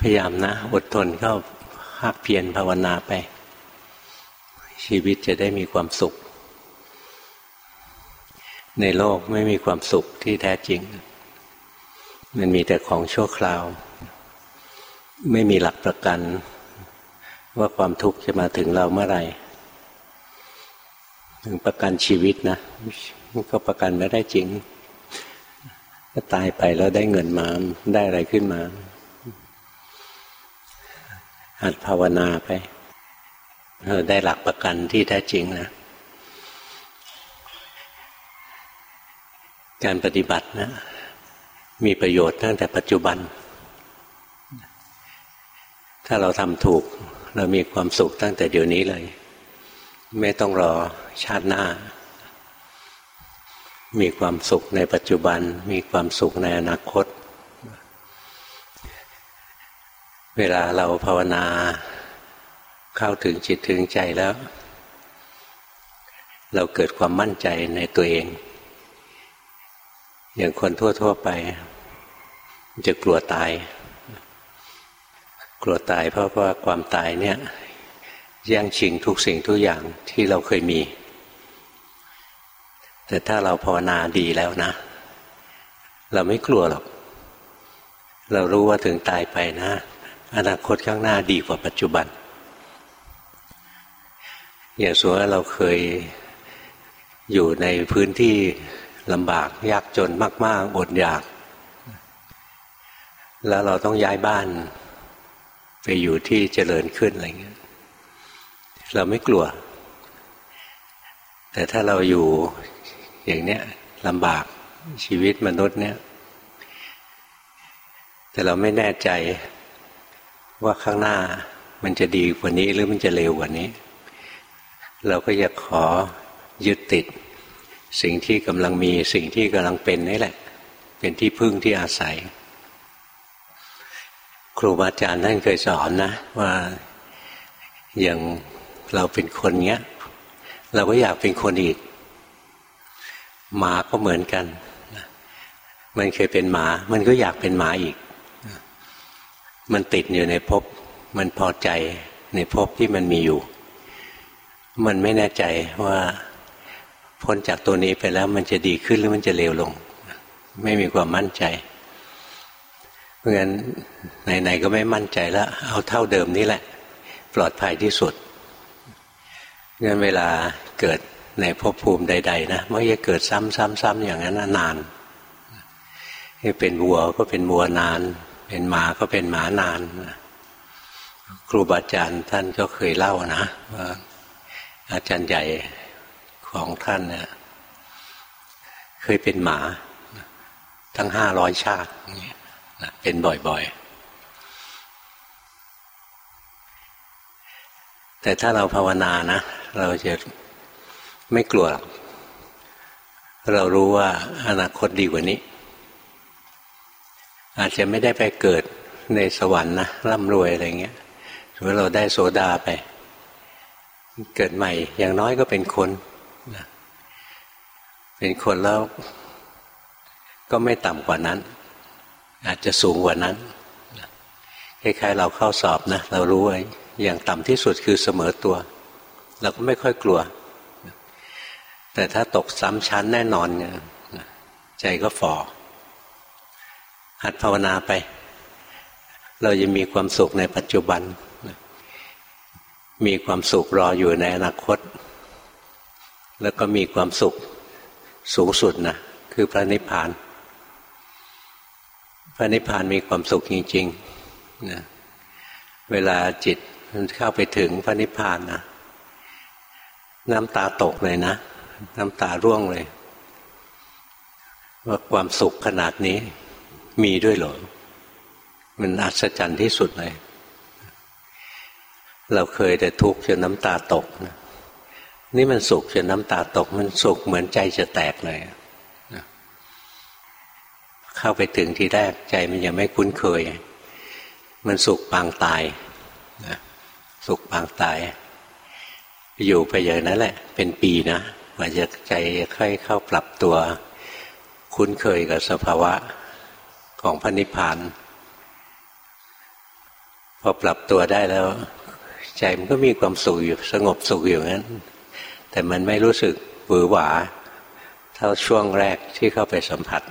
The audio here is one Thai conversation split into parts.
พยายามนะ อดทนก็ภาคเพียรภาวนาไป ชีวิตจะได้มีความสุข ในโลกไม่มีความสุขที่แท้จริง มันมีแต่ของชั่วคราว ไม่มีหลักประกัน ว่าความทุกข์จะมาถึงเราเมื่อไหร่ถึงประกันชีวิตนะก็ประกันไม่ได้จริง ก็ตายไปแล้วได้เงินมาได้อะไรขึ้นมา หัดภาวนาไปเราได้หลักประกันที่แท้จริงนะ การปฏิบัตินะ มีประโยชน์ตั้งแต่ปัจจุบัน ถ้าเราทำถูก เรามีความสุขตั้งแต่เดี๋ยวนี้เลย ไม่ต้องรอชาติหน้า มีความสุขในปัจจุบัน มีความสุขในอนาคต เวลาเราภาวนาเข้าถึงจิตถึงใจแล้ว เราเกิดความมั่นใจในตัวเอง อย่างคนทั่ว ๆ ไป จะกลัวตาย กลัวตายเพราะว่าความตายเนี่ยแย่งชิงทุกสิ่งทุกอย่างที่เราเคยมี แต่ถ้าเราภาวนาดีแล้วนะ เราไม่กลัวหรอก เรารู้ว่าถึงตายไปนะ อนาคตข้างหน้าดีกว่าปัจจุบัน อย่างสมมติว่าเราเคยอยู่ในพื้นที่ลำบากยากจนมาก ๆ อดอยาก แล้วเราต้องย้ายบ้าน ไปอยู่ที่เจริญขึ้นอะไรเงี้ย เราไม่กลัว แต่ถ้าเราอยู่อย่างเนี้ยลำบากชีวิตมนุษย์เนี่ย แต่เราไม่แน่ใจ ว่าข้างหน้ามันจะดีกว่านี้หรือมันจะเร็วกว่านี้ เราก็อยากขอยึดติด สิ่งที่กำลังมีสิ่งที่กำลังเป็นนี่แหละ เป็นที่พึ่งที่อาศัย ครูบาอาจารย์ท่านเคยสอนนะ ว่าอย่างเราเป็นคนเงี้ย เราก็อยากเป็นคนอีก หมาก็เหมือนกัน มันเคยเป็นหมา มันก็อยากเป็นหมาอีก มันติดอยู่ในภพมันพอใจในภพที่มันมีอยู่ มันไม่แน่ใจว่าพ้นจากตัวนี้ไปแล้วมันจะดีขึ้นหรือมันจะเลวลง ไม่มีความมั่นใจ เพราะงั้นไหนๆก็ไม่มั่นใจแล้ว เอาเท่าเดิมนี้แหละ ปลอดภัยที่สุดงั้นเวลาเกิดในภพภูมิใด ๆ นะไม่จะเกิดซ้ำๆๆอย่างนั้นนานเป็นวัวก็เป็นวัวนาน เป็นหมาก็เป็นหมานานครูบาอาจารย์ท่านก็เคยเล่านะว่าอาจารย์ใหญ่ของท่านเนี่ยเคยเป็นหมา ทั้งห้าร้อยชาติเป็นบ่อยๆ แต่ถ้าเราภาวนานะ เราจะไม่กลัว เรารู้ว่าอนาคตดีกว่านี้ อาจจะไม่ได้ไปเกิดในสวรรค์นะร่ำรวยอะไรเงี้ยถือเราได้โสดาไป เกิดใหม่ อย่างน้อยก็เป็นคนเป็นคนแล้วก็ไม่ต่ำกว่านั้น อาจจะสูงกว่านั้นคล้ายๆเราเข้าสอบนะเรารู้ว่าอย่างต่ำที่สุดคือเสมอตัว เราก็ไม่ค่อยกลัว แต่ถ้าตกซ้ำชั้นแน่นอนเนี่ยใจก็ฝ่อ หัดภาวนาไป เราจะมีความสุขในปัจจุบัน มีความสุขรออยู่ในอนาคต แล้วก็มีความสุขสูงสุดนะคือพระนิพพาน พระนิพพานมีความสุขจริงๆนะเวลาจิตมันเข้าไปถึงพระนิพพานนะน้ำตาตกเลยนะ น้ำตาร่วงเลย ว่าความสุขขนาดนี้ มีด้วยเหรอ มันอัศจรรย์ที่สุดเลย เราเคยแต่ทุกข์จนน้ำตาตกนะนี่มันสุขจนน้ำตาตก มันสุขเหมือนใจจะแตกเลยนะเข้าไปถึงที่แรกใจมันยังไม่คุ้นเคย มันสุขปางตายนะสุขปางตาย อยู่ไปอย่างนั้นแหละ เป็นปีนะกว่าจะใจค่อยเข้าปรับตัว คุ้นเคยกับสภาวะ ของพระนิพพาน พอปรับตัวได้แล้ว ใจมันก็มีความสุขอยู่สงบสุขอยู่งั้น แต่มันไม่รู้สึกหวือหวา เท่าช่วงแรกที่เข้าไปสัมผัส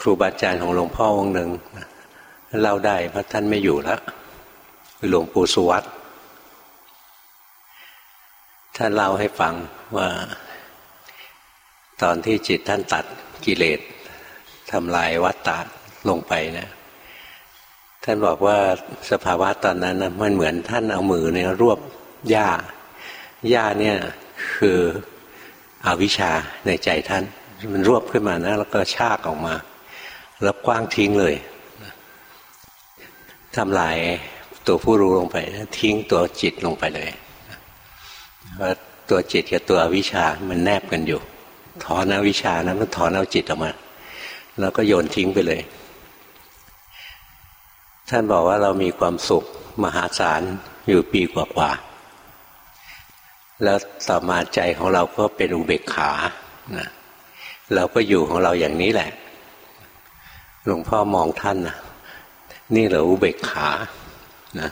ครูบาอาจารย์ของหลวงพ่อองค์หนึ่งเล่าได้เพราะท่านไม่อยู่แล้วคือหลวงปู่สุวัตท่านเล่าให้ฟังว่า ตอนที่จิตท่านตัด กิเลสทำลายวัฏฏะลงไปนะ ท่านบอกว่าสภาวะตอนนั้นนะมันเหมือนท่านเอามือเนี่ยรวบหญ้าหญ้าเนี่ยคืออวิชชาในใจท่าน มันรวบขึ้นมานะแล้วก็ชากออกมา แล้วกว้างทิ้งเลยทำลายตัวผู้รู้ลงไป ทิ้งตัวจิตลงไปเลยเพราะตัวจิตกับตัวอวิชามันแนบกันอยู่ ถอนเอาวิชานะมันถอนเอาจิตออกมา แล้วก็โยนทิ้งไปเลย ท่านบอกว่าเรามีความสุขมหาศาลอยู่ปีกว่าๆแล้วต่อมาใจของเราก็เป็นอุเบกขานะเราก็อยู่ของเราอย่างนี้แหละ หลวงพ่อมองท่านนะนี่เหรออุเบกขานะ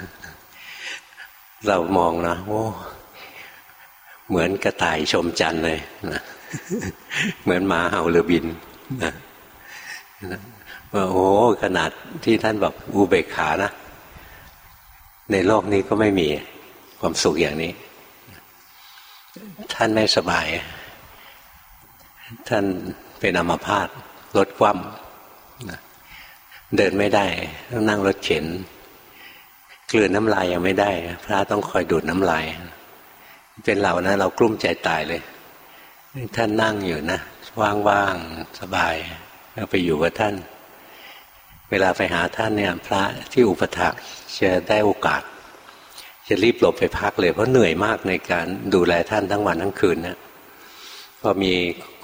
เรามองนะโอ้เหมือนกระต่ายชมจันเลยนะ เหมือนหมาเห่าเรือบินนะว่าโอ้ขนาดที่ท่านบอกอุเบกขานะ ในโลกนี้ก็ไม่มีความสุขอย่างนี้ ท่านไม่สบาย ท่านเป็นอัมพาตรถคว่ำเดินไม่ได้ ต้องนั่งรถเข็นกลืนน้ำลายยังไม่ได้ พระต้องคอยดูดน้ำลาย เป็นเรานะ เรากลุ้มใจตายเลย ท่านนั่งอยู่นะว่างๆสบายเราไปอยู่กับท่าน เวลาไปหาท่านเนี่ย พระที่อุปถักจะได้โอกาส จะรีบหลบไปพักเลยเพราะเหนื่อยมากในการดูแลท่านทั้งวันทั้งคืนนะพอมี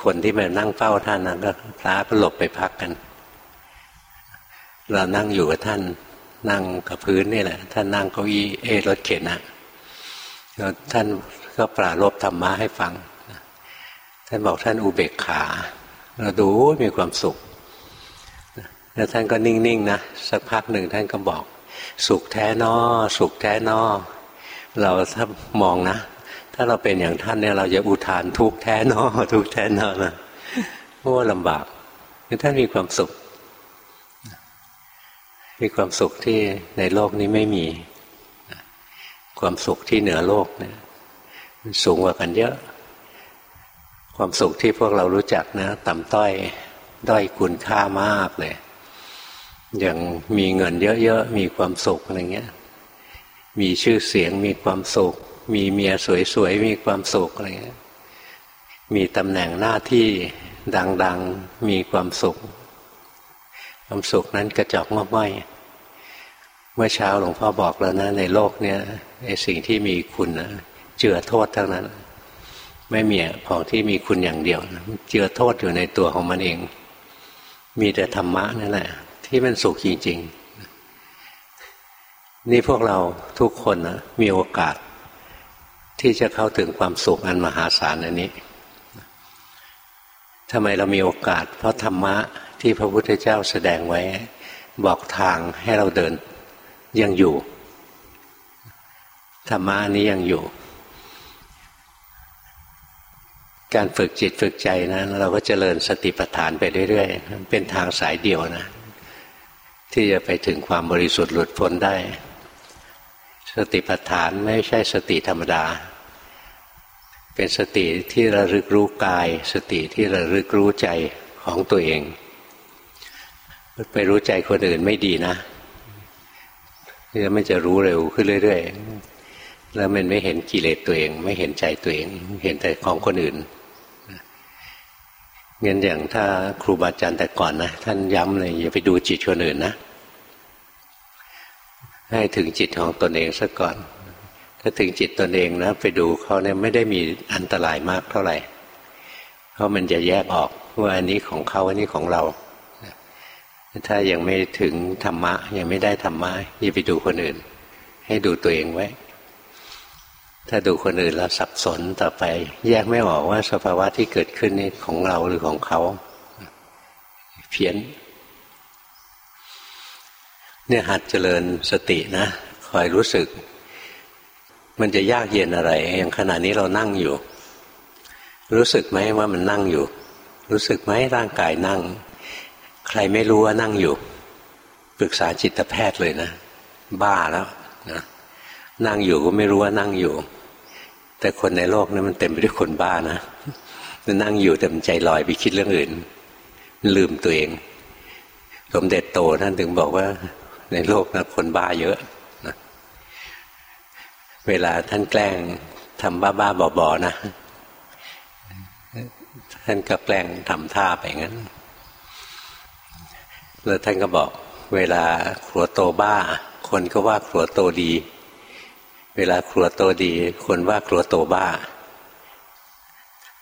คนที่มานั่งเฝ้าท่านนะก็พระก็หลบไปพักกัน เรานั่งอยู่กับท่านนั่งกับพื้นนี่แหละ ท่านนั่งเก้าอี้เอรถเข็นนะแล้วท่านก็ปราลบธรรมะให้ฟัง ท่านบอกท่านอุเบกขา เราดูมีความสุข แล้วท่านก็นิ่งๆนะสักพักหนึ่งท่านก็บอก สุขแท้นอสุขแท้นอเราถ้ามองนะ ถ้าเราเป็นอย่างท่านเนี่ย เราจะอุทานทุกแท้นอทุกแท้นอนะเพราะว่าลำบากท่านมีความสุข มีความสุขที่ในโลกนี้ไม่มี ความสุขที่เหนือโลกเนี่ยมันสูงกว่ากันเยอะ ความสุขที่พวกเรารู้จักนะต่ำต้อยด้อยคุณค่ามากเลย อย่างมีเงินเยอะๆ มีความสุขอะไรเงี้ย มีชื่อเสียงมีความสุข มีเมียสวยๆ มีความสุขอะไรเงี้ย มีตำแหน่งหน้าที่ดังๆ มีความสุข ความสุขนั้นกระจอกงอกง่อยเมื่อเช้าหลวงพ่อบอกแล้วนะในโลกเนี้ยไอ้สิ่งที่มีคุณนะเจือโทษทั้งนั้น ไม่มีของที่มีคุณอย่างเดียวเจือโทษอยู่ในตัวของมันเอง มีแต่ธรรมะนั่นแหละ ที่มันสุขจริงๆ นี่พวกเราทุกคนนะมีโอกาส ที่จะเข้าถึงความสุขอันมหาศาลอันนี้ทำไมเรามีโอกาส เพราะธรรมะที่พระพุทธเจ้าแสดงไว้ บอกทางให้เราเดินยังอยู่ ธรรมะนี้ยังอยู่ การฝึกจิตฝึกใจนะเราก็เจริญสติปัฏฐานไปเรื่อยๆ เป็นทางสายเดียวนะ ที่จะไปถึงความบริสุทธิ์หลุดพ้นได้ สติปัฏฐานไม่ใช่สติธรรมดา เป็นสติที่ระลึกรู้กาย สติที่ระลึกรู้ใจของตัวเอง ไปรู้ใจคนอื่นไม่ดีนะแล้วมันจะรู้เร็วขึ้นเรื่อยๆ แล้วมันไม่เห็นกิเลสตัวเอง ไม่เห็นใจตัวเอง เห็นแต่ของคนอื่นงั้นอย่างถ้าครูบาอาจารย์แต่ก่อนนะท่านย้ำเลยอย่าไปดูจิตคนอื่นนะ ให้ถึงจิตของตนเองซะก่อน ถ้าถึงจิตตนเองนะ ไปดูเขาเนี่ยไม่ได้มีอันตรายมากเท่าไหร่ เพราะมันจะแยกออกว่าอันนี้ของเขาอันนี้ของเรา ถ้ายังไม่ถึงธรรมะ ยังไม่ได้ธรรมะอย่าไปดูคนอื่น ให้ดูตัวเองไว้ ถ้าดูคนอื่นแล้วสับสนต่อไป แยกไม่ออกว่าสภาวะที่เกิดขึ้นนี่ของเราหรือของเขา เพี้ยน เนี่ยหัดเจริญสตินะคอยรู้สึก มันจะยากเย็นอะไร อย่างขณะนี้เรานั่งอยู่ รู้สึกไหมว่ามันนั่งอยู่ รู้สึกไหมร่างกายนั่ง ใครไม่รู้ว่านั่งอยู่ปรึกษาจิตแพทย์เลยนะ บ้าแล้วนะ นั่งอยู่ก็ไม่รู้ว่านั่งอยู่ แต่คนในโลกนี้มันเต็มไปด้วยคนบ้านะมันนั่งอยู่แต่มันใจลอยไปคิดเรื่องอื่นลืมตัวเอง สมเด็จโตท่านถึงบอกว่า ในโลกนะคนบ้าเยอะนะเวลาท่านแกล้งทำบ้าบ้าบอๆนะท่านก็แกล้งทำท่าไปงั้น แล้วท่านก็บอก เวลาครัวโตบ้า คนก็ว่าครัวโตดี เวลาครัวโตดีคนว่าครัวโตบ้า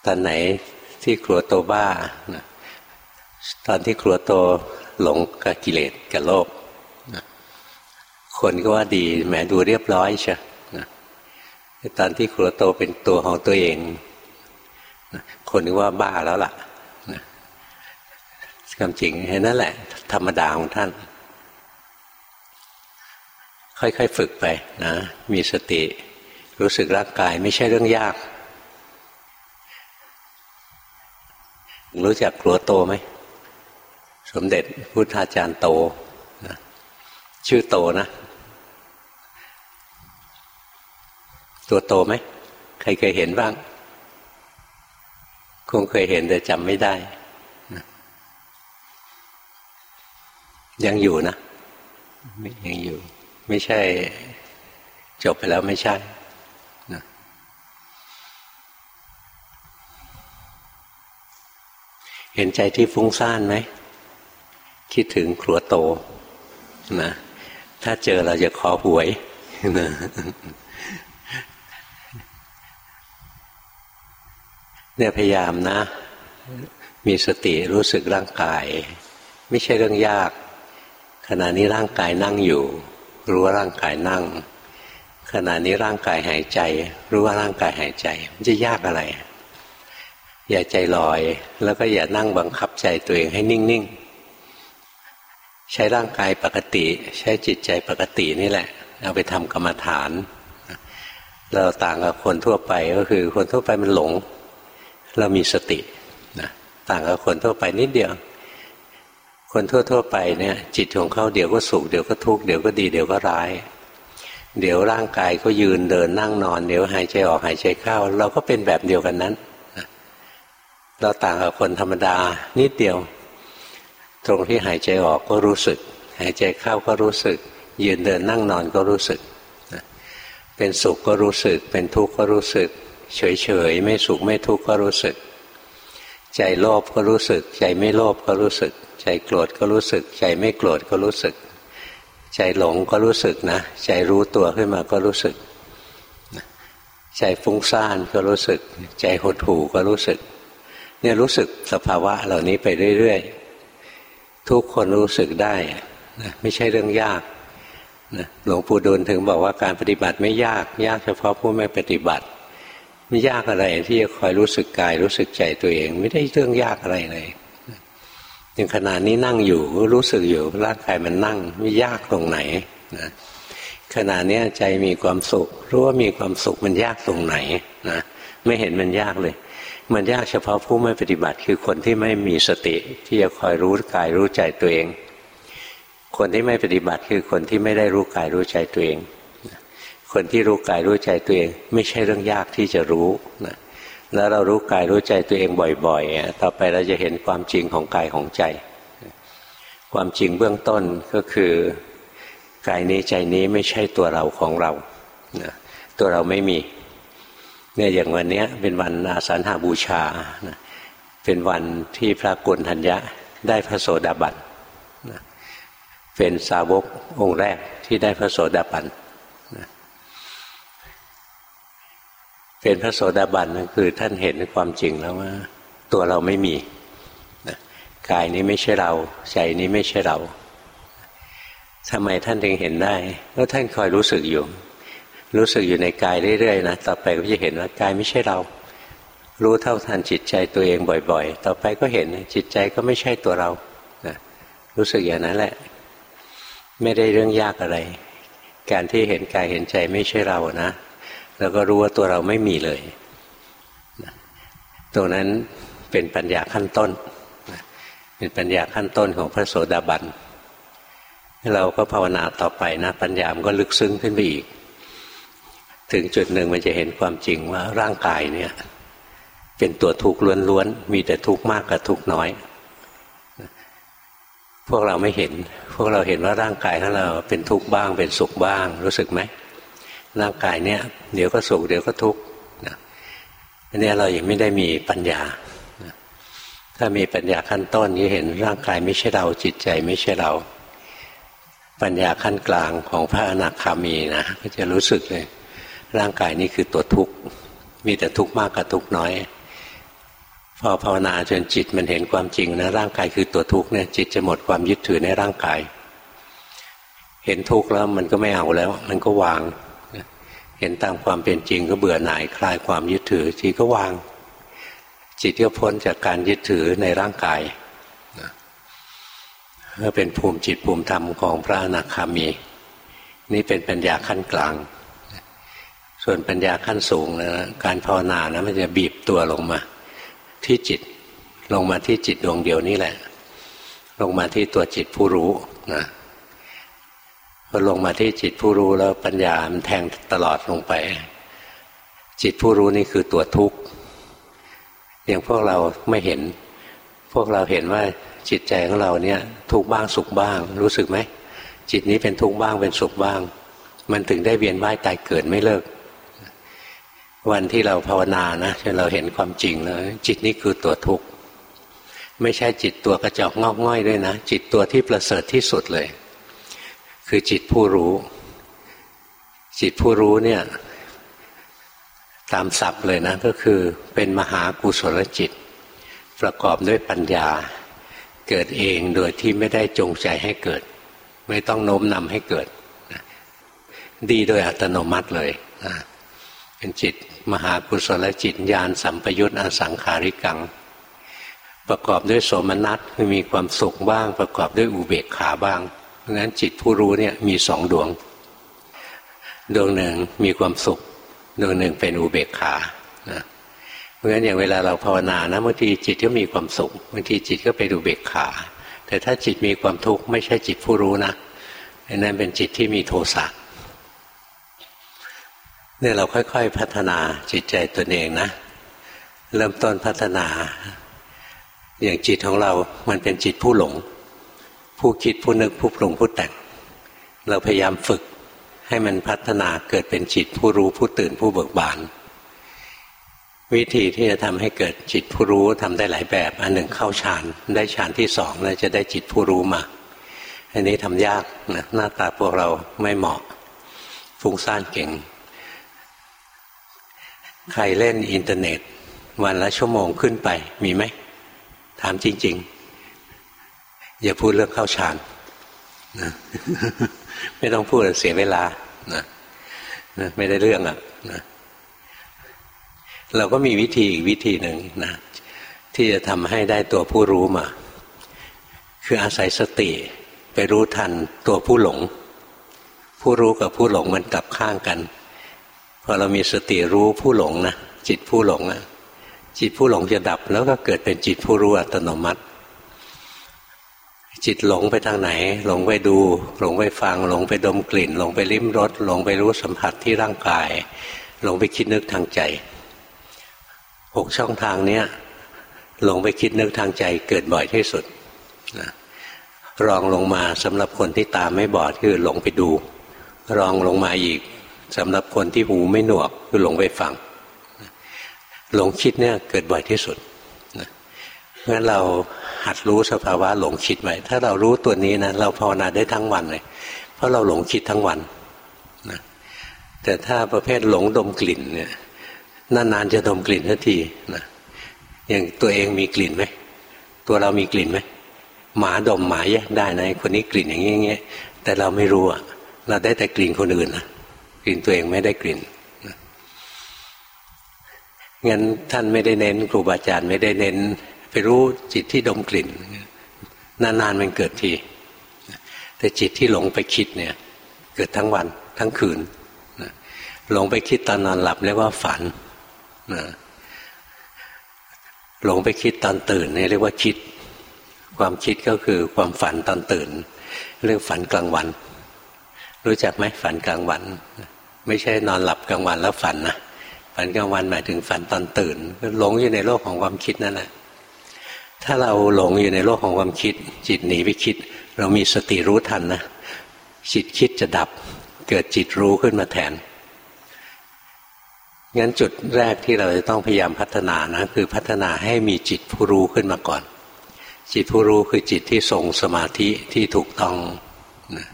ตอนไหนที่ครัวโตบ้า ตอนที่ครัวโตหลงกับกิเลสกับโลก คนก็ว่าดีแหมดูเรียบร้อยใช่ตอนที่ครัวโตเป็นตัวของตัวเอง คนก็ว่าบ้าแล้วล่ะความจริงเห็นนั่นแหละ ธรรมดาของท่าน ค่อยๆฝึกไปนะ มีสติ รู้สึกร่างกายไม่ใช่เรื่องยาก รู้จักครัวโตไหม สมเด็จพุทธาจารย์โตนะชื่อโตนะ ตัวโตไหม ใครเคยเห็นบ้าง คงเคยเห็นแต่จำไม่ได้ยังอยู่นะยังอยู่ ไม่ใช่จบไปแล้วไม่ใช่นะเห็นใจที่ฟุ้งซ่านไหม คิดถึงครัวโตนะถ้าเจอเราจะขอหวยนะเนี่ยพยายามนะ มีสติรู้สึกร่างกาย ไม่ใช่เรื่องยาก ขณะนี้ร่างกายนั่งอยู่ รู้ว่าร่างกายนั่ง ขณะนี้ร่างกายหายใจ รู้ว่าร่างกายหายใจ มันจะยากอะไร อย่าใจลอย แล้วก็อย่านั่งบังคับใจตัวเองให้นิ่ง ๆ ใช้ร่างกายปกติ ใช้จิตใจปกตินี่แหละ เอาไปทำกรรมฐาน เราต่างกับคนทั่วไปก็คือ คนทั่วไปมันหลง เรามีสตินะต่างกับคนทั่วไปนิดเดียว คนทั่ว ๆ ไปเนี่ยจิตของเขาเดี๋ยวก็สุขเดี๋ยวก็ทุกข์เดี๋ยวก็ดีเดี๋ยวก็ร้าย เดี๋ยวร่างกายก็ยืนเดินนั่งนอน เดี๋ยวหายใจออกหายใจเข้า เราก็เป็นแบบเดียวกันนั้นเราต่างกับคนธรรมดานิดเดียว ตรงที่หายใจออกก็รู้สึก หายใจเข้าก็รู้สึก ยืนเดินนั่งนอนก็รู้สึก เป็นสุขก็รู้สึก เป็นทุกข์ก็รู้สึก เฉยๆไม่สุขไม่ทุกข์ก็รู้สึก ใจโลภก็รู้สึก ใจไม่โลภก็รู้สึก ใจโกรธก็รู้สึก ใจไม่โกรธก็รู้สึก ใจหลงก็รู้สึกนะ ใจรู้ตัวขึ้นมาก็รู้สึก ใจฟุ้งซ่านก็รู้สึก ใจหดหู่ก็รู้สึก เนี่ยรู้สึกสภาวะเหล่านี้ไปเรื่อยๆ ทุกคนรู้สึกได้นะไม่ใช่เรื่องยากนะหลวงปู่ดูลถึงบอกว่าการปฏิบัติไม่ยากยากเฉพาะผู้ไม่ปฏิบัติ ไม่ยากอะไรที่จะคอยรู้สึกกายรู้สึกใจตัวเอง ไม่ได้เรื่องยากอะไรเลย อย่างขณะนี้นั่งอยู่รู้สึกอยู่ร่างกายมันนั่งไม่ยากตรงไหนนะขณะนี้ใจมีความสุขรู้ว่ามีความสุขมันยากตรงไหนนะไม่เห็นมันยากเลย มันยากเฉพาะผู้ไม่ปฏิบัติคือคนที่ไม่มีสติที่จะคอยรู้กายรู้ใจตัวเอง คนที่ไม่ปฏิบัติคือคนที่ไม่ได้รู้กายรู้ใจตัวเอง คนที่รู้กายรู้ใจตัวเอง ไม่ใช่เรื่องยากที่จะรู้นะ แล้วเรารู้กายรู้ใจตัวเองบ่อยๆ ต่อไปเราจะเห็นความจริงของกายของใจ ความจริงเบื้องต้นก็คือกายนี้ใจนี้ไม่ใช่ตัวเราของเรานะตัวเราไม่มีเนี่ยอย่างวันนี้เป็นวันอาสาฬหาบูชานะเป็นวันที่พระกุณทัญญะได้พระโสดาบันนะเป็นสาวกองค์แรกที่ได้พระโสดาบันเเป็นพระโสดาบันนั่นคือท่านเห็นความจริงแล้วว่า ตัวเราไม่มีนะกายนี้ไม่ใช่เรา ใจนี้ไม่ใช่เราทำไมท่านถึงเห็นได้ก็ท่านคอยรู้สึกอยู่ รู้สึกอยู่ในกายเรื่อยๆนะต่อไปก็จะเห็นว่ากายไม่ใช่เรา รู้เท่าทันจิตใจตัวเองบ่อยๆ ต่อไปก็เห็นจิตใจก็ไม่ใช่ตัวเรานะรู้สึกอย่างนั้นแหละ ไม่ได้เรื่องยากอะไร การที่เห็นกายเห็นใจไม่ใช่เรานะ แล้วก็รู้ว่าตัวเราไม่มีเลยตรงนั้นเป็นปัญญาขั้นต้น เป็นปัญญาขั้นต้นของพระโสดาบันเราก็ภาวนาต่อไปนะ ปัญญามันก็ลึกซึ้งขึ้นไปอีก ถึงจุดหนึ่งมันจะเห็นความจริงว่าร่างกายเนี่ย เป็นตัวทุกข์ล้วนๆมีแต่ทุกข์มากกับทุกข์น้อย พวกเราไม่เห็น พวกเราเห็นว่าร่างกายของเราเป็นทุกข์บ้าง เป็นสุขบ้าง รู้สึกไหม ร่างกายเนี่ยเดี๋ยวก็สุขเดี๋ยวก็ทุกข์อันนี้เรายังไม่ได้มีปัญญา ถ้ามีปัญญาขั้นต้นนี้เห็นร่างกายไม่ใช่เราจิตใจไม่ใช่เรา ปัญญาขั้นกลางของพระอนาคามีนะก็จะรู้สึกเลย ร่างกายนี้คือตัวทุกข์มีแต่ทุกข์มากกับทุกข์น้อยพอภาวนาจนจิตมันเห็นความจริงนะร่างกายคือตัวทุกข์เนี่ยจิตจะหมดความยึดถือในร่างกาย เห็นทุกข์แล้วมันก็ไม่เอาแล้ว มันก็วาง เห็นตามความเป็นจริงก็เบื่อหน่ายคลายความยึดถือจิตก็วาง จิตก็พ้นจากการยึดถือในร่างกายก็เป็นภูมิจิตภูมิธรรมของพระอนาคามี นี่เป็นปัญญาขั้นกลาง ส่วนปัญญาขั้นสูงนะการภาวนานะมันจะบีบตัวลงมา ที่จิตลงมาที่จิตดวงเดียวนี่แหละ ลงมาที่ตัวจิตผู้รู้นะ พอลงมาที่จิตผู้รู้แล้วปัญญามันแทงตลอดลงไป จิตผู้รู้นี่คือตัวทุกข์อย่างพวกเราไม่เห็น พวกเราเห็นว่าจิตใจของเราเนี่ย ทุกบ้างสุขบ้าง รู้สึกไหมจิตนี้เป็นทุกข์บ้างเป็นสุขบ้าง มันถึงได้เวียนว่ายตายเกิดไม่เลิก วันที่เราภาวนานะจนเราเห็นความจริงแล้วจิตนี้คือตัวทุกข์ไม่ใช่จิตตัวกระจอกงอกง่อยด้วยนะ จิตตัวที่ประเสริฐที่สุดเลย คือจิตผู้รู้ จิตผู้รู้เนี่ยตามศัพท์เลยนะก็คือเป็นมหากุศลจิต ประกอบด้วยปัญญา เกิดเองโดยที่ไม่ได้จงใจให้เกิด ไม่ต้องโน้มนำให้เกิด ดีโดยอัตโนมัติเลยเป็นจิตมหากุศลจิตญาณสัมปยุตอสังขาริกัง ประกอบด้วยโสมนัสคือมีความสุขบ้าง ประกอบด้วยอุเบกขาบ้าง เพราะงั้นจิตผู้รู้เนี่ยมีสองดวง ดวงหนึ่งมีความสุข ดวงหนึ่งเป็นอุเบกขานะเพราะงั้นอย่างเวลาเราภาวนานะบางทีจิตก็มีความสุขบางทีจิตก็เป็นอุเบกขา แต่ถ้าจิตมีความทุกข์ไม่ใช่จิตผู้รู้นะนั่นเป็นจิตที่มีโทสะเนี่ยเราค่อย ๆ พัฒนาจิตใจตัวเองนะเริ่มต้นพัฒนา อย่างจิตของเรามันเป็นจิตผู้หลง ผู้คิดผู้นึกผู้ปรุงผู้แต่ง เราพยายามฝึกให้มันพัฒนาเกิดเป็นจิตผู้รู้ผู้ตื่นผู้เบิกบาน วิธีที่จะทำให้เกิดจิตผู้รู้ทำได้หลายแบบ อันหนึ่งเข้าฌานได้ฌานที่สองแล้วจะได้จิตผู้รู้มา อันนี้ทำยากนะหน้าตาพวกเราไม่เหมาะฟุ้งซ่านเก่ง ใครเล่นอินเทอร์เน็ต วันละชั่วโมงขึ้นไปมีไหมถามจริง ๆ อย่าพูดเรื่องเข้าฌานนะไม่ต้องพูดเสียเวลานะนะไม่ได้เรื่องอะนะเราก็มีวิธีอีกวิธีหนึ่งนะที่จะทำให้ได้ตัวผู้รู้มา คืออาศัยสติไปรู้ทันตัวผู้หลง ผู้รู้กับผู้หลงมันกลับข้างกันพอเรามีสติรู้ผู้หลงนะจิตผู้หลงนะจิตผู้หลงจะดับแล้วก็เกิดเป็นจิตผู้รู้อัตโนมัติ จิตหลงไปทางไหน หลงไปดู หลงไปฟัง หลงไปดมกลิ่น หลงไปลิ้มรสหลงไปรู้สัมผัสที่ร่างกาย หลงไปคิดนึกทางใจหกช่องทางเนี้ยหลงไปคิดนึกทางใจเกิดบ่อยที่สุดนะรองลงมาสำหรับคนที่ตาไม่บอดคือหลงไปดู รองลงมาอีกสำหรับคนที่หูไม่หนวกคือหลงไปฟัง หลงคิดเนี่ยเกิดบ่อยที่สุด เพราะฉะนั้นเราหัดรู้สภาวะหลงคิดไว้ถ้าเรารู้ตัวนี้นะเราภาวนาได้ทั้งวันเลย เพราะเราหลงคิดทั้งวันนะแต่ถ้าประเภทหลงดมกลิ่นเนี่ยนานๆจะดมกลิ่นทันทีนะอย่างตัวเองมีกลิ่นไหมตัวเรามีกลิ่นไหมหมาดมหมาแยกได้นะคนนี้กลิ่นอย่างเงี้ยแต่เราไม่รู้อะเราได้แต่กลิ่นคนอื่นนะกลิ่นตัวเองไม่ได้กลิ่นงั้นท่านไม่ได้เน้น ครูบาอาจารย์ไม่ได้เน้น ไปรู้จิตที่ดมกลิ่น นานๆมันเกิดที แต่จิตที่หลงไปคิดเนี่ย เกิดทั้งวันทั้งคืนหลงไปคิดตอนนอนหลับเรียกว่าฝันหลงไปคิดตอนตื่นเนี่ยเรียกว่าคิด ความคิดก็คือความฝันตอนตื่น เรื่องฝันกลางวัน รู้จักไหมฝันกลางวัน ไม่ใช่นอนหลับกลางวันแล้วฝันนะฝันกลางวันหมายถึงฝันตอนตื่นหลงอยู่ในโลกของความคิดนั่นแหละ ถ้าเราหลงอยู่ในโลกของความคิด จิตหนีไปคิด เรามีสติรู้ทันนะจิตคิดจะดับ เกิดจิตรู้ขึ้นมาแทนงั้นจุดแรกที่เราจะต้องพยายามพัฒนานะคือพัฒนาให้มีจิตผู้รู้ขึ้นมาก่อน จิตผู้รู้คือจิตที่ทรงสมาธิที่ถูกต้องนะ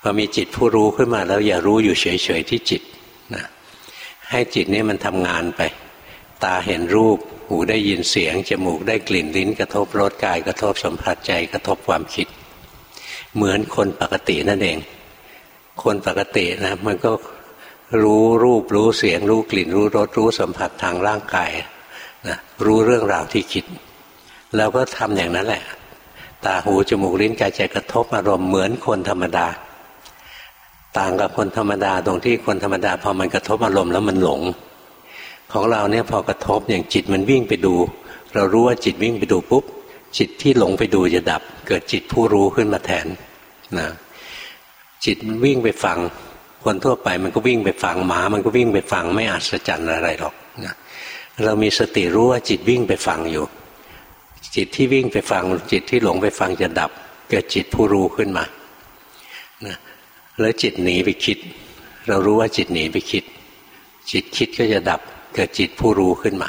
พอมีจิตผู้รู้ขึ้นมาแล้วอย่ารู้อยู่เฉยๆที่จิตนะให้จิตนี้มันทำงานไป ตาเห็นรูป หูได้ยินเสียง จมูกได้กลิ่นลิ้น กระทบรสกายกระทบสัมผัสใจกระทบความคิด เหมือนคนปกตินั่นเอง คนปกตินะมันก็รู้รูปรู้เสียง รู้กลิ่น รู้รสรู้สัมผัสทางร่างกายนะรู้เรื่องราวที่คิดแล้วก็ทำอย่างนั้นแหละ ตาหูจมูกลิ้นกายใจกระทบอารมณ์เหมือนคนธรรมดา ต่างกับคนธรรมดาตรงที่คนธรรมดาพอมันกระทบอารมณ์แล้วมันหลง ของเราเนี่ยพอกระทบอย่างจิตมันวิ่งไปดู เรารู้ว่าจิตวิ่งไปดูปุ๊บจิตที่หลงไปดูจะดับ เกิดจิตผู้รู้ขึ้นมาแทนนะจิตวิ่งไปฟัง คนทั่วไปมันก็วิ่งไปฟังหมา มันก็วิ่งไปฟังไม่อัศจรรย์อะไรหรอกนะเรามีสติรู้ว่าจิตวิ่งไปฟังอยู่ จิตที่วิ่งไปฟัง จิตที่หลงไปฟังจะดับ เกิดจิตผู้รู้ขึ้นมานะแล้วจิตหนีไปคิด เรารู้ว่าจิตหนีไปคิด จิตคิดก็จะดับ เกิดจิตผู้รู้ขึ้นมา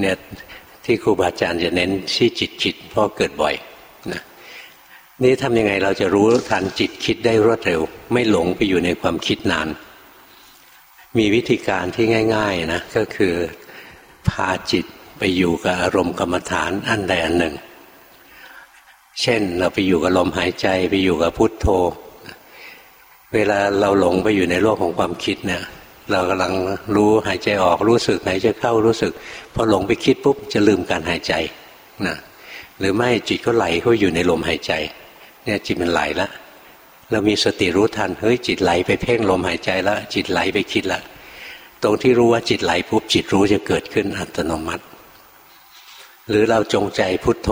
เนี่ยที่ครูบาอาจารย์จะเน้นที่จิตคิดเพราะเกิดบ่อยนะนี่ทำยังไงเราจะรู้ทันจิตคิดได้รวดเร็ว ไม่หลงไปอยู่ในความคิดนาน มีวิธีการที่ง่าย ๆนะก็คือพาจิตไปอยู่กับอารมณ์กรรมฐานอันใดอันหนึ่ง เช่นเราไปอยู่กับลมหายใจไปอยู่กับพุทโธ เวลาเราหลงไปอยู่ในโลกของความคิดเนี่ย เรากำลังรู้หายใจออกรู้สึกหายใจเข้ารู้สึกพอหลงไปคิดปุ๊บจะลืมการหายใจนะหรือไม่จิตก็ไหลเข้าอยู่ในลมหายใจ เนี่ยจิตมันไหลแล้วเรามีสติรู้ทันเฮ้ยจิตไหลไปเพ่งลมหายใจแล้วจิตไหลไปคิดละตรงที่รู้ว่าจิตไหลปุ๊บจิตรู้จะเกิดขึ้นอัตโนมัติ หรือเราจงใจพุทโธ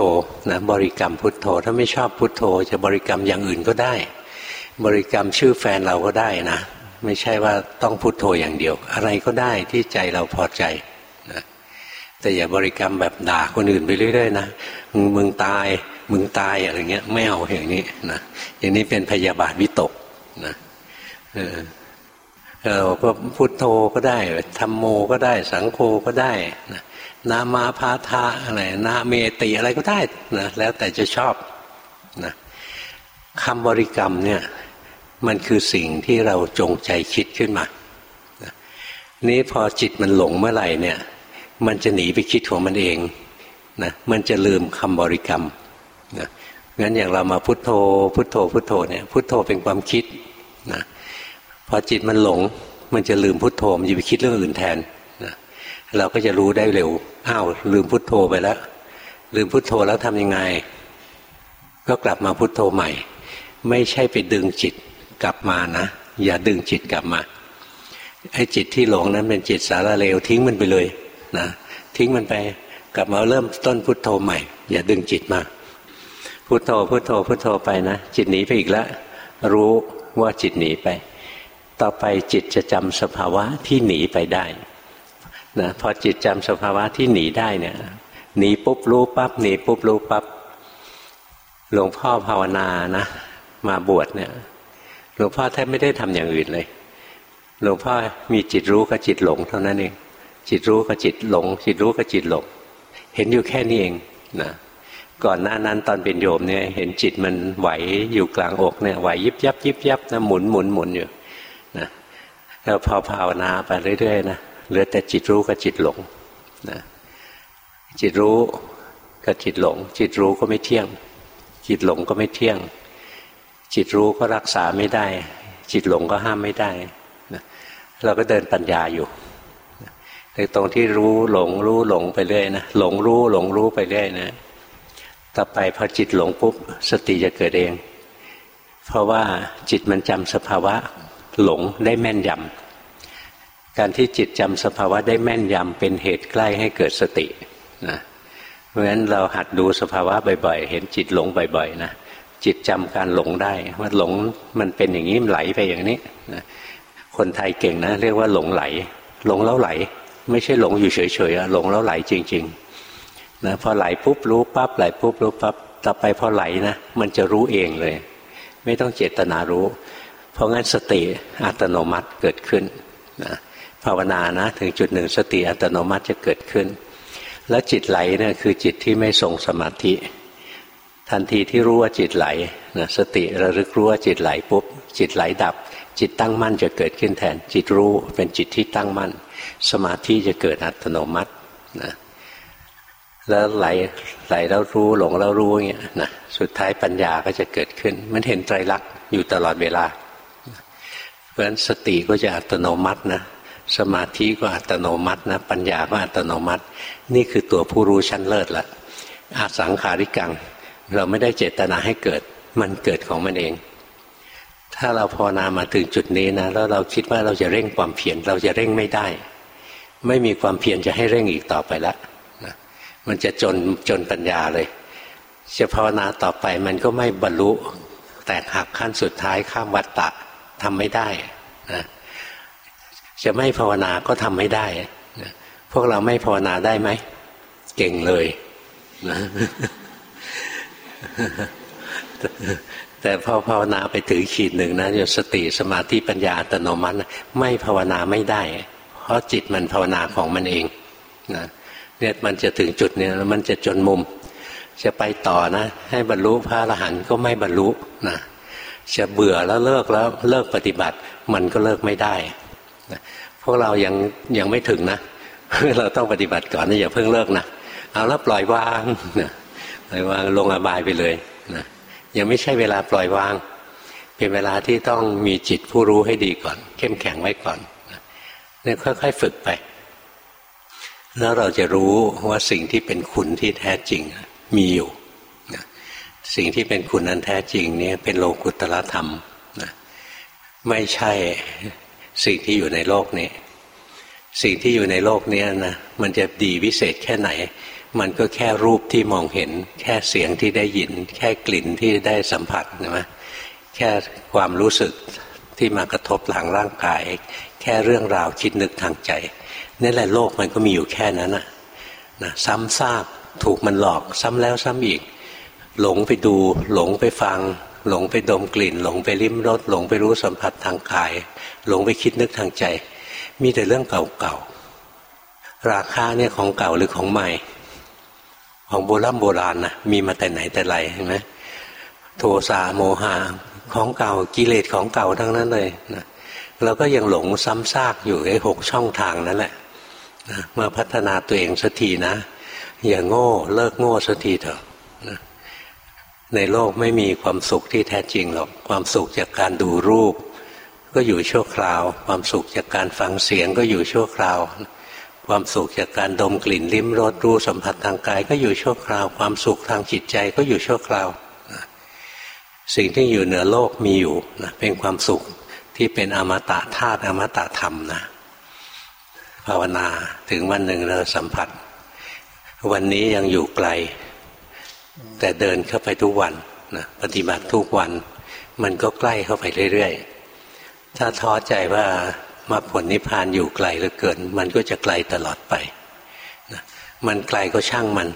นะบริกรรมพุทโธ ถ้าไม่ชอบพุทโธ จะบริกรรมอย่างอื่นก็ได้ บริกรรมชื่อแฟนเราก็ได้นะ ไม่ใช่ว่าต้องพุทโธอย่างเดียว อะไรก็ได้ที่ใจเราพอใจนะแต่อย่าบริกรรมแบบด่าคนอื่นไปเรื่อยๆนะมึงตายมึงตายอะไรเงี้ยไม่เอาอย่างนี้นะอย่างนี้เป็นพยาบาทวิตกนะเออเราก็พุทโธก็ได้ธรรมโมก็ได้ สังโฆก็ได้นะนามาพาทาอะไรนาเมติอะไรก็ได้นะแล้วแต่จะชอบนะคำบริกรรมเนี่ย มันคือสิ่งที่เราจงใจคิดขึ้นมานี้พอจิตมันหลงเมื่อไหร่เนี่ย มันจะหนีไปคิดของมันเองนะมันจะลืมคำบริกรรมนะงั้นอย่างเรามาพุโทโธ พุโทโธ พุโทโธเนี่ยพุโทโธเป็นความคิดนะพอจิตมันหลง มันจะลืมพุโทโธมันจะไปคิดเรื่องอื่นแทนนะเราก็จะรู้ได้เร็วอ้าวลืมพุโทโธไปแล้ว ลืมพุโทโธแล้วทำยังไง ก็กลับมาพุโทโธใหม่ ไม่ใช่ไปดึงจิต กลับมานะ อย่าดึงจิตกลับมาไอ้จิตที่หลงนั้นเป็นจิตสารเลวทิ้งมันไปเลยนะทิ้งมันไปกลับมาเริ่มต้นพุทโธใหม่ อย่าดึงจิตมา พุทโธพุทโธพุทโธไปนะ จิตหนีไปอีกแล้วรู้ว่าจิตหนีไป ต่อไปจิตจะจำสภาวะที่หนีไปได้นะพอจิตจำสภาวะที่หนีได้เนี่ยหนีปุ๊บรู้ปั๊บหนีปุ๊บรู้ปั๊บหลวงพ่อภาวนานะ มาบวชเนี่ย หลวงพ่อแทบไม่ได้ทำอย่างอื่นเลย หลวงพ่อมีจิตรู้กับจิตหลงเท่านั้นเอง จิตรู้กับจิตหลง จิตรู้กับจิตหลง เห็นอยู่แค่นี้เองนะก่อนหน้านั้นตอนเป็นโยมเนี่ยเห็นจิตมันไหวอยู่กลางอกเนี่ยไหวยิบยับยิบยับนะหมุนหมุนหมุนอยู่นะแล้วพอภาวนาไปเรื่อยๆนะเหลือแต่จิตรู้กับจิตหลงนะจิตรู้กับจิตหลง จิตรู้ก็ไม่เที่ยง จิตหลงก็ไม่เที่ยง จิตรู้ก็รักษาไม่ได้ จิตหลงก็ห้ามไม่ได้เราก็เดินปัญญาอยู่ในตรงที่รู้หลงรู้หลงไปเรื่อยนะหลงรู้หลงรู้ไปเรื่อยนะต่อไปพอจิตหลงปุ๊บสติจะเกิดเอง เพราะว่าจิตมันจำสภาวะหลงได้แม่นยำการที่จิตจำสภาวะได้แม่นยำเป็นเหตุใกล้ให้เกิดสตินะเพราะฉะนั้นเราหัดดูสภาวะบ่อย ๆ เห็นจิตหลงบ่อย ๆ นะ จิตจำการหลงได้ว่าหลงมันเป็นอย่างนี้ไหลไปอย่างนี้นะคนไทยเก่งนะ เรียกว่าหลงไหล หลงแล้วไหล ไม่ใช่หลงอยู่เฉยๆหลงแล้วไหลจริงๆนะพอไหลปุ๊บรู้ปั๊บไหลปุ๊บรู้ปั๊บต่อไปพอไหลนะมันจะรู้เองเลย ไม่ต้องเจตนารู้ เพราะงั้นสติอัตโนมัติเกิดขึ้นนะภาวนานะถึงจุดหนึ่งสติอัตโนมัติจะเกิดขึ้น แล้วจิตไหลเนี่ยคือจิตที่ไม่ทรงสมาธิ ทันทีที่รู้ว่าจิตไหลนะสติระลึกรู้ว่าจิตไหลปุ๊บ จิตไหลดับ จิตตั้งมั่นจะเกิดขึ้นแทน จิตรู้เป็นจิตที่ตั้งมั่น สมาธิจะเกิดอัตโนมัตินะแล้วไหลไหลแล้วรู้หลงแล้วรู้อย่างเงี้ยนะสุดท้ายปัญญาก็จะเกิดขึ้น มันเห็นไตรลักษณ์อยู่ตลอดเวลา เพราะฉะนั้นสติก็จะอัตโนมัตินะสมาธิก็อัตโนมัตินะปัญญาก็อัตโนมัติ นี่คือตัวผู้รู้ชั้นเลิศละอาสังขาริกัง เราไม่ได้เจตนาให้เกิด มันเกิดของมันเอง ถ้าเราภาวนามาถึงจุดนี้นะแล้วเราคิดว่าเราจะเร่งความเพียรเราจะเร่งไม่ได้ ไม่มีความเพียรจะให้เร่งอีกต่อไปละนะมันจะจนจนปัญญาเลยจะภาวนาต่อไปมันก็ไม่บรรลุแตกหักขั้นสุดท้ายข้ามวัตตะทำไม่ได้นะจะไม่ภาวนาก็ทำไม่ได้นะพวกเราไม่ภาวนาได้ไหม เก่งเลยนะ แต่พอภาวนาไปถึงขีดหนึ่งนะจะสติสมาธิปัญญาอัตโนมัติไม่ภาวนาไม่ได้ เพราะจิตมันภาวนาของมันเองนะเนี่ยมันจะถึงจุดเนี้ยแล้วมันจะจนมุม จะไปต่อนะ ให้บรรลุพระอรหันต์ก็ไม่บรรลุนะจะเบื่อแล้วเลิกแล้วเลิกปฏิบัติ มันก็เลิกไม่ได้นะพวกเรายังยังไม่ถึงนะเราต้องปฏิบัติก่อนนะอย่าเพิ่งเลิกนะเอาแล้วปล่อยวางนะ ปล่อยวางลงอบายไปเลยนะยังไม่ใช่เวลาปล่อยวาง เป็นเวลาที่ต้องมีจิตผู้รู้ให้ดีก่อน เข้มแข็งไว้ก่อนเนี่ยค่อย ๆ ฝึกไป แล้วเราจะรู้ว่าสิ่งที่เป็นคุณที่แท้จริงมีอยู่สิ่งที่เป็นคุณนั้นแท้จริงนี้เป็นโลกุตละธรรมนะไม่ใช่สิ่งที่อยู่ในโลกนี้ สิ่งที่อยู่ในโลกนี้นะมันจะดีวิเศษแค่ไหน มันก็แค่รูปที่มองเห็น แค่เสียงที่ได้ยิน แค่กลิ่นที่ได้สัมผัสใช่ไหมแค่ความรู้สึกที่มากระทบหลังร่างกาย แค่เรื่องราวคิดนึกทางใจนี่แหละโลกมันก็มีอยู่แค่นั้นนะนะซ้ำซากถูกมันหลอกซ้ำแล้วซ้ำอีก หลงไปดู หลงไปฟัง หลงไปดมกลิ่น หลงไปลิ้มรสหลงไปรู้สัมผัสทางกาย หลงไปคิดนึกทางใจ มีแต่เรื่องเก่าๆราคาเนี่ยของเก่าหรือของใหม่ ของโบราณโบราณนะมีมาแต่ไหนแต่ไรเห็นไหมโทสะโมหะของเก่ากิเลสของเก่าทั้งนั้นเลยนะเราก็ยังหลงซ้ำซากอยู่ไอ้หกช่องทางนั่นแหละนะมาพัฒนาตัวเองสักทีนะ อย่าโง่เลิกโง่สักทีเถอะนะในโลกไม่มีความสุขที่แท้จริงหรอกความสุขจากการดูรูป ก็อยู่ชั่วคราว ความสุขจากการฟังเสียงก็อยู่ชั่วคราว ความสุขจากการดมกลิ่นลิ้มรสรู้สัมผัสทางกาย ก็อยู่ชั่วคราว ความสุขทางจิตใจก็อยู่ชั่วคราวสิ่งที่อยู่เหนือโลกมีอยู่นะเป็นความสุขที่เป็นอมตะธาตุอมตะธรรมนะภาวนาถึงวันหนึ่งเราสัมผัส วันนี้ยังอยู่ไกล แต่เดินเข้าไปทุกวันนะปฏิบัติทุกวัน มันก็ใกล้เข้าไปเรื่อยๆ ถ้าท้อใจว่า มรรคผลนิพพานอยู่ไกลเหลือเกิน มันก็จะไกลตลอดไปนะมันไกลก็ช่างมัน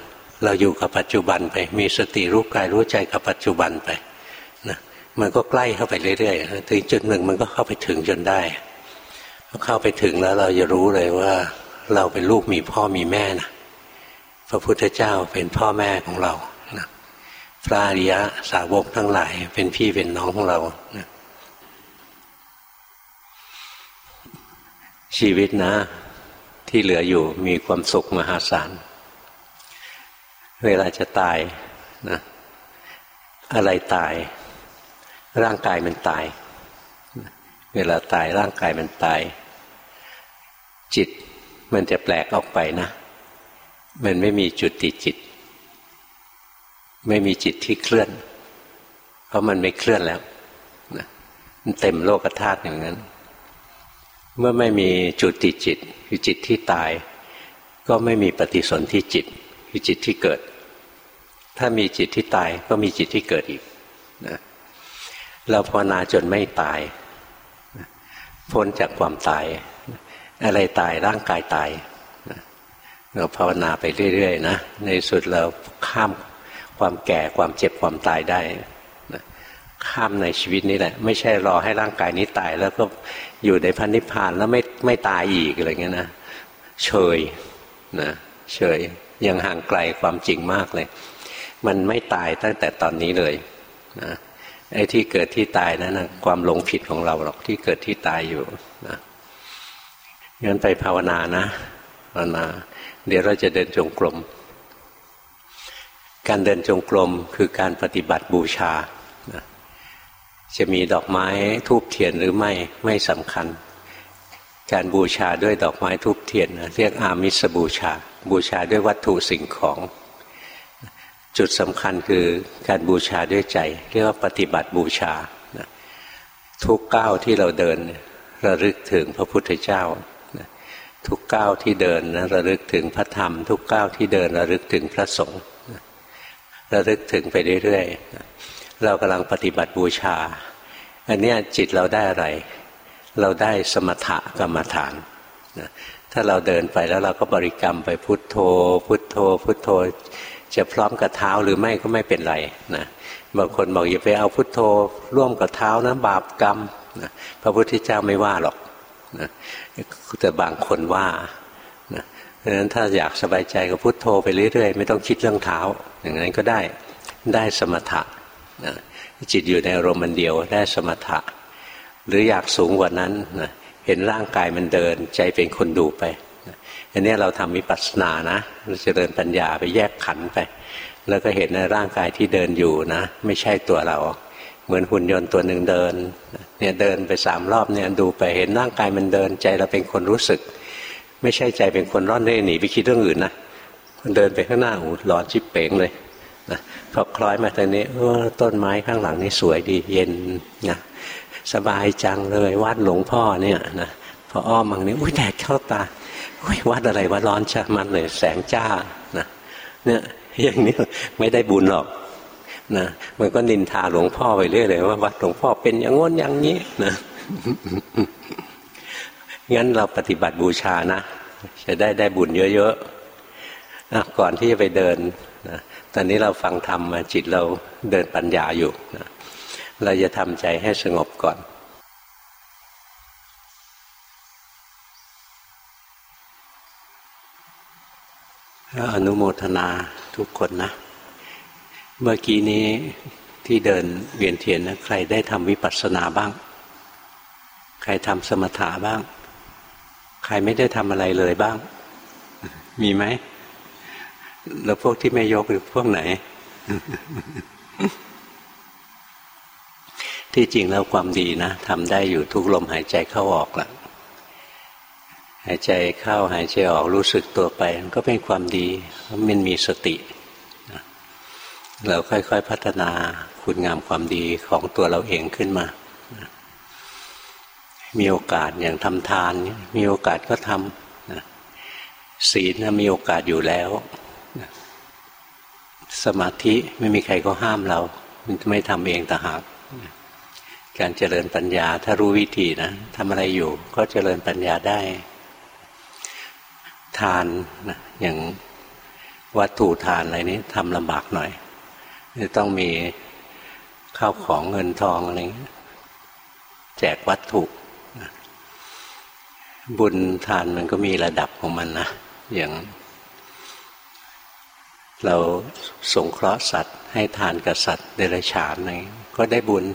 เราอยู่กับปัจจุบันไป มีสติรู้กายรู้ใจกับปัจจุบันไปนะมันก็ใกล้เข้าไปเรื่อยๆถึงจุดหนึ่งมันก็เข้าไปถึงจนได้พอเข้าไปถึงแล้วเราจะรู้เลยว่า เราเป็นลูกมีพ่อมีแม่นะพระพุทธเจ้าเป็นพ่อแม่ของเรานะพระอริยะสาวกทั้งหลาย เป็นพี่เป็นน้องของเรานะ ชีวิตนะ ที่เหลืออยู่มีความสุขมหาศาล เวลาจะตายนะอะไรตาย ร่างกายมันตาย เวลาตายร่างกายมันตาย จิตมันจะแปลกออกไปนะ มันไม่มีจุดติดจิต ไม่มีจิตที่เคลื่อน เพราะมันไม่เคลื่อนแล้วมันเต็มโลกธาตุอย่างนั้น เมื่อไม่มีจุติจิตคือจิตที่ตาย ก็ไม่มีปฏิสนธิจิตคือจิตที่เกิด ถ้ามีจิตที่ตายก็มีจิตที่เกิดอีกนะเราภาวนาจนไม่ตาย พ้นจากความตาย อะไรตายร่างกายตายเราภาวนาไปเรื่อยๆนะในสุดเราข้ามความแก่ความเจ็บความตายได้ ข้ามในชีวิตนี้แหละ ไม่ใช่รอให้ร่างกายนี้ตาย แล้วก็อยู่ในพันนิพพานแล้วไม่ไม่ตายอีกอะไรเงี้ยนะเฉยนะเฉยยังห่างไกลความจริงมากเลย มันไม่ตายตั้งแต่ตอนนี้เลยนะไอ้ที่เกิดที่ตายนั้นนะความหลงผิดของเราหรอกที่เกิดที่ตายอยู่นะงั้นไปภาวนานะภาวนา เดี๋ยวเราจะเดินจงกรมการเดินจงกรมคือการปฏิบัติบูชา จะมีดอกไม้ทูบเทียนหรือไม่ไม่สำคัญ การบูชาด้วยดอกไม้ทูบเทียนเรียกอามิสบูชา บูชาด้วยวัตถุสิ่งของ จุดสำคัญคือการบูชาด้วยใจ เรียกว่าปฏิบัติบูชา ทุกก้าวที่เราเดินระลึกถึงพระพุทธเจ้า ทุกก้าวที่เดินนะระลึกถึงพระธรรม ทุกก้าวที่เดินระลึกถึงพระสงฆ์ระลึกถึงไปเรื่อยๆ เรากำลังปฏิบัติบูชา อันนี้จิตเราได้อะไร เราได้สมถะกรรมฐานถ้าเราเดินไปแล้วเราก็บริกรรมไปพุทโธ พุทโธ พุทโธ จะพร้อมกับเท้าหรือไม่ก็ไม่เป็นไรนะบางคนบอกอย่าไปเอาพุทโธ ร่วมกับเท้านะบาปกรรมนะพระพุทธเจ้าไม่ว่าหรอกนะแต่บางคนว่านะเพราะฉะนั้นถ้าอยากสบายใจก็พุทโธไปเรื่อยๆ ไม่ต้องคิดเรื่องเท้า อย่างนั้นก็ได้ได้สมถะ นะจิตอยู่ในอารมณ์มันเดียวได้สมถะ หรืออยากสูงกว่านั้นนะเห็นร่างกายมันเดินใจเป็นคนดูไปอันนี้เราทำมิปัสสนานะเราจะเดินปัญญาไปแยกขันไป แล้วก็เห็นในร่างกายที่เดินอยู่นะ ไม่ใช่ตัวเรา เหมือนหุ่นยนต์ตัวหนึ่งเดินเนี่ยเดินไปสามรอบเนี่ยดูไปเห็นร่างกายมันเดินใจเราเป็นคนรู้สึก ไม่ใช่ใจเป็นคนร่อนเร่หนีไปคิดเรื่องอื่นนะคนเดินไปข้างหน้าหูร้อนชิบเป๋งเลย นะพอคล้อยมาตรงนี้ต้นไม้ข้างหลังนี่สวยดีเย็นนะสบายจังเลยวัดหลวงพ่อเนี่ยนะพออ้อมมังนี้อุ้ยแดดเข้าตาอุ้ยวัดอะไรวัดร้อนชะมันเลยแสงจ้านะเนี่ยอย่างนี้ไม่ได้บุญหรอกนะมันก็นินทาหลวงพ่อไปเรื่อยเลยว่าวัดหลวงพ่อเป็นอย่างง้นอย่างนี้นะงั้นเราปฏิบัติบูชานะ จะได้ได้บุญเยอะๆ ก่อนที่จะไปเดินนะตอนนี้เราฟังธรรมมาจิตเราเดินปัญญาอยู่นะเราจะทำใจให้สงบก่อน อนุโมทนาทุกคนนะ เมื่อกี้นี้ที่เดินเวียนเทียนนะใครได้ทำวิปัสสนาบ้าง ใครทำสมถะบ้าง ใครไม่ได้ทำอะไรเลยบ้าง มีไหม แล้วพวกที่ไม่ยกหรือพวกไหน ที่จริงแล้วความดีนะทำได้อยู่ทุกลมหายใจเข้าออกละหายใจเข้าหายใจออกรู้สึกตัวไป มันก็เป็นความดีมันมีสติเราค่อยๆพัฒนาคุณงามความดีของตัวเราเองขึ้นมา มีโอกาสอย่างทำทาน มีโอกาสก็ทำศีลมีโอกาสอยู่แล้ว สมาธิไม่มีใครก็ห้ามเรา มันไม่ทำเองแต่หากการเจริญปัญญาถ้ารู้วิธีนะทำอะไรอยู่ก็เจริญปัญญาได้ ทานนะอย่างวัตถุทานอะไรนี้ทำลำบากหน่อยจะต้องมีข้าวของเงินทองอะไรแจกวัตถุบุญทานมันก็มีระดับของมันนะอย่าง เราสงเคราะห์สัตว์ ให้ทานกับสัตว์เดรัจฉานอะไรก็ได้บุญ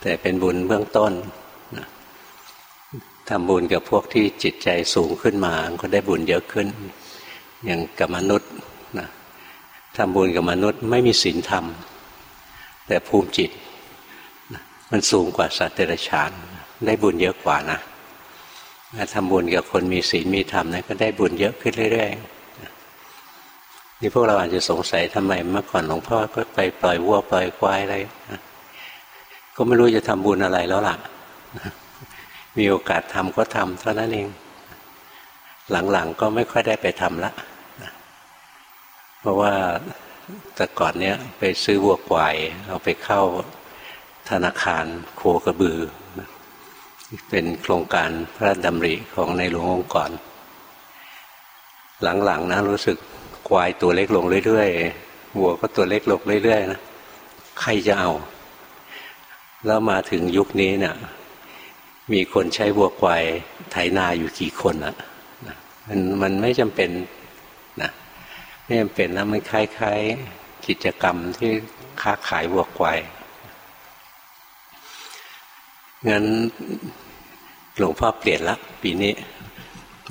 แต่เป็นบุญเบื้องต้นทำบุญกับพวกที่จิตใจสูงขึ้นมาก็ได้บุญเยอะขึ้น อย่างกับมนุษย์นะทำบุญกับมนุษย์ไม่มีศีลธรรม แต่ภูมิจิต มันสูงกว่าสัตว์เดรัจฉาน ได้บุญเยอะกว่านะทำบุญกับคนมีศีลมีธรรมนะก็ได้บุญเยอะขึ้นเรื่อย ๆ นี่พวกเราอาจจะสงสัยทำไมเมื่อก่อนหลวงพ่อก็ไปปล่อยวัวปล่อยควายอะไรก็ไม่รู้จะทำบุญอะไรแล้วล่ะ มีโอกาสทำก็ทำเท่านั้นเอง หลังๆก็ไม่ค่อยได้ไปทำละเพราะว่าแต่ก่อนเนี้ยไปซื้อวัวควายเอาไปเข้าธนาคารโคกระบือ เป็นโครงการพระดำริของในหลวงองค์ก่อน หลังๆนะรู้สึก ควายตัวเล็กลงเรื่อยๆวัวก็ตัวเล็กลงเรื่อยๆนะใครจะเอา แล้วมาถึงยุคนี้เนะี่ยมีคนใช้วัวควายไถนาอยู่กี่คนอะมันมันไม่จำเป็นนะไม่จำเป็นนะมันคล้ายๆกิจกรรมที่ค้าขายวัวควายงั้นหลวงพ่อเปลี่ยนละปีนี้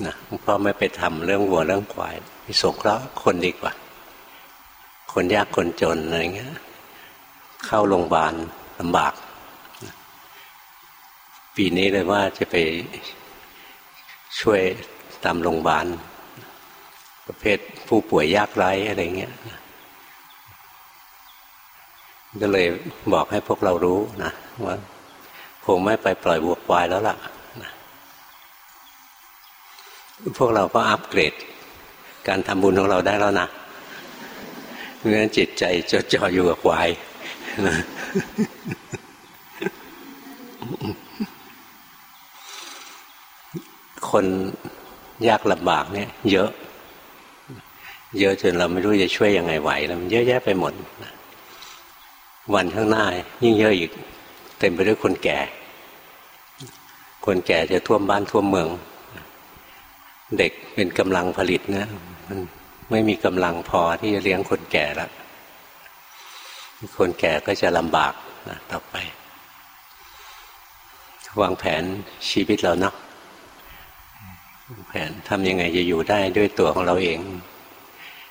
นะหลวงพ่อไม่ไปทำเรื่องวัวเรื่องควาย สงเคราะห์คนดีกว่า คนยากคนจนอะไรเงี้ย เข้าโรงพยาบาลลำบาก ปีนี้เลยว่าจะไปช่วยตามโรงพยาบาลประเภทผู้ป่วยยากไร้อะไรเงี้ยก็เลยบอกให้พวกเรารู้นะว่าคงไม่ไปปล่อยวัวควายแล้วล่ะพวกเราก็อัปเกรด การทำบุญของเราได้แล้วนะเพราะฉะนั้นจิตใจจดจ่ออยู่กับควายคนยากลำบากเนี่ย เยอะ เยอะจนเราไม่รู้จะช่วยยังไงไหวแล้วมันเยอะแยะไปหมดวันข้างหน้า ยิ่งเยอะอีก เต็มไปด้วยคนแก่ คนแก่จะท่วมบ้านท่วมเมือง เด็กเป็นกำลังผลิตนะ มันไม่มีกำลังพอที่จะเลี้ยงคนแก่แล้วคนแก่ก็จะลำบากนะต่อไป วางแผนชีวิตเราเนาะแผนทำยังไงจะอยู่ได้ด้วยตัวของเราเอง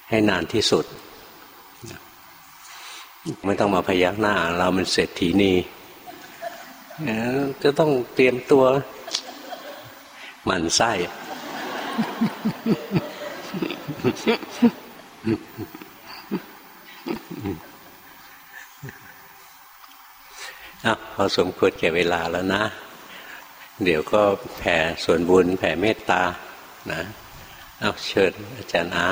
ให้นานที่สุด ไม่ต้องมาพยักหน้า เรามันเศรษฐีนีก็ต้องเตรียมตัวหมันไส้ พอสมควรแก่เวลาแล้วนะ เดี๋ยวก็แผ่ส่วนบุญแผ่เมตตานะเอาเชิญอาจารย์อา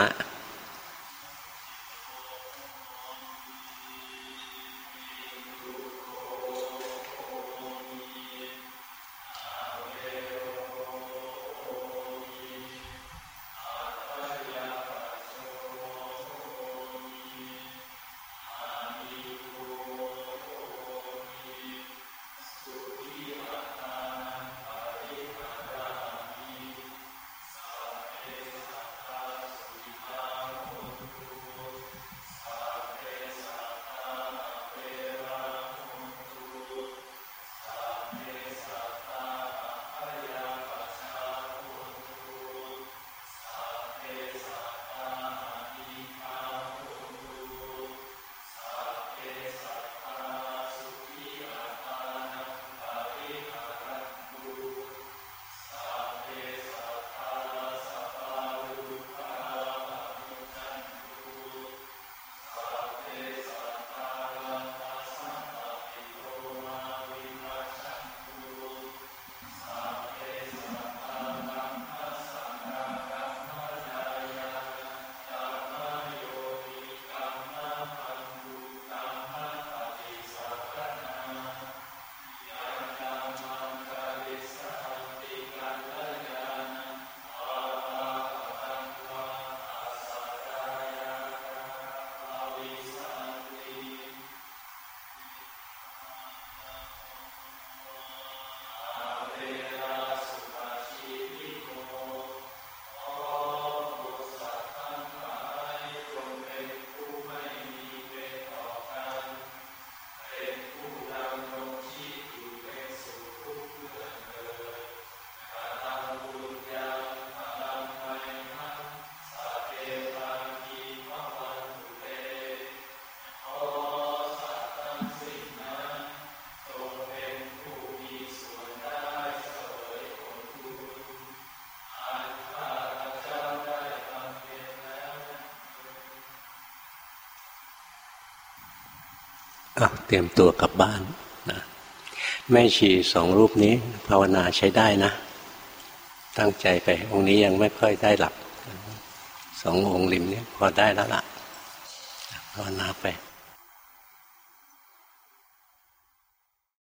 เตรียมตัวกลับบ้านนะแม่ชีสองรูปนี้ ภาวนาใช้ได้นะ ตั้งใจไป องค์นี้ยังไม่ค่อยได้หลับสององค์ริมนี้พอได้แล้วล่ะภาวนาไป